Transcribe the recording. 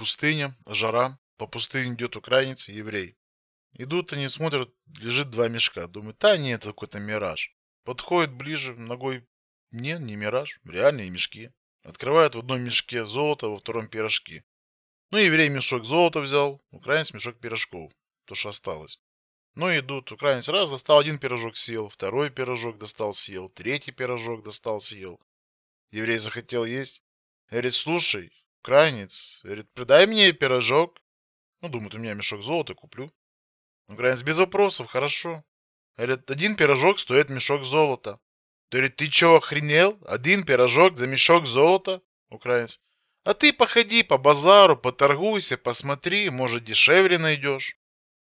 Пустыня, жара. По пустыне идет украинец и еврей. Идут они, смотрят, лежит два мешка. Думают, да нет, это какой-то мираж. Подходит ближе, ногой, не, не мираж, реальные мешки. Открывают в одном мешке золото, во втором пирожки. Ну, еврей мешок золота взял, украинец мешок пирожков, то, что осталось. Ну, идут, украинец раз достал один пирожок, съел, второй пирожок достал, съел, третий пирожок достал, съел. Еврей захотел есть. Говорит, слушай, украинец, говорит, придай мне пирожок. Ну, думает, у меня мешок золота, куплю. Украинец, без вопросов, хорошо. Говорит, один пирожок стоит мешок золота. Говорит, ты чё, охренел? Один пирожок за мешок золота? Украинец. А ты походи по базару, поторгуйся, посмотри, может дешевле найдешь.